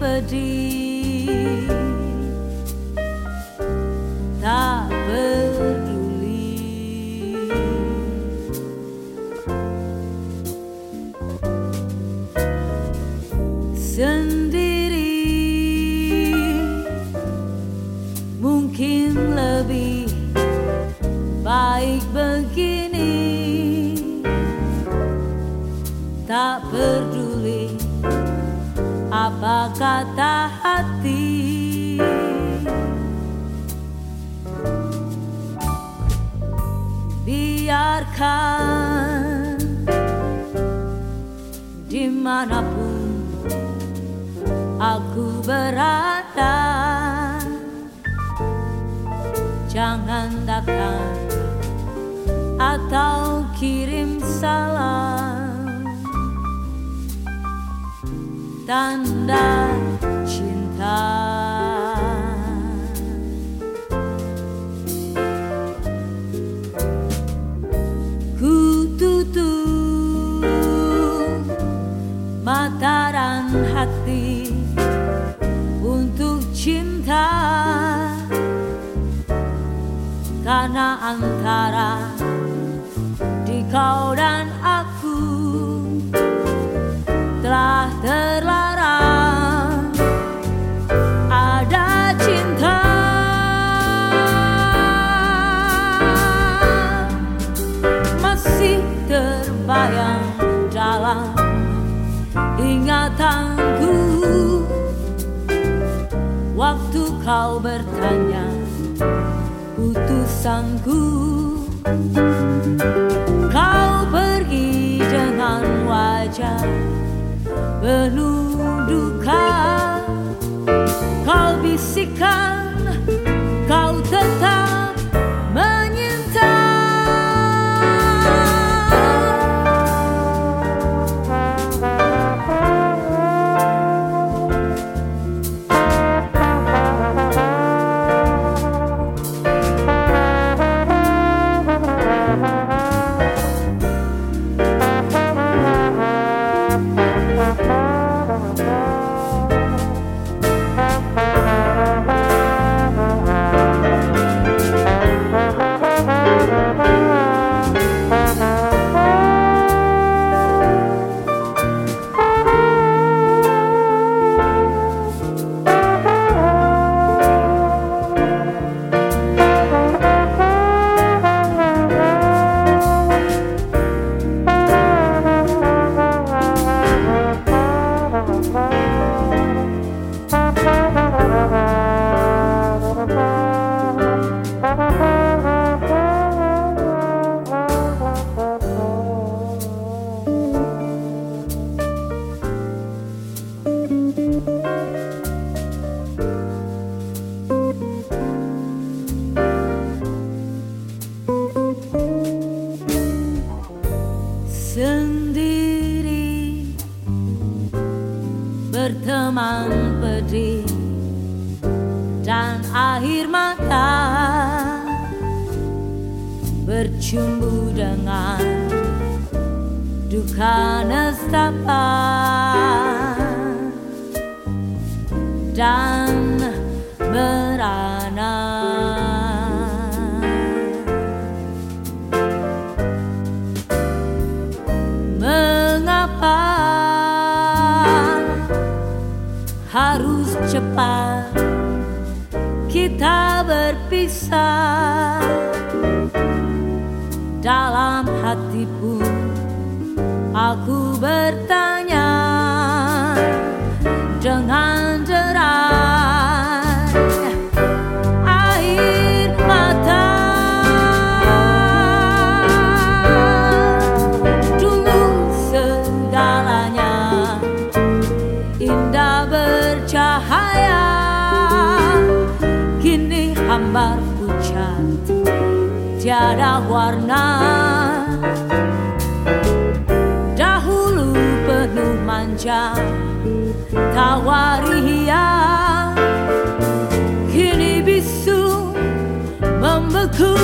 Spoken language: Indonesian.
Hati apa kata hati? Biarkan di mana pun aku berada Jangan datang atau kirim salam Tanda cinta. Ku tutup mata dan hati cinta. Karena antara di kau dan dalam ingatanku. Waktu kau bertanya putusanku? Kau pergi dengan wajah penuh duka. Kau bisikan berteman pedih dan air mata bercumbu dengan duka nestapa. Dan cepat kita berpisah. Dalam hati pun aku bertanya Kini hambar pucat tiada warna. Dahulu penuh manja tawaria Kini bisu membeku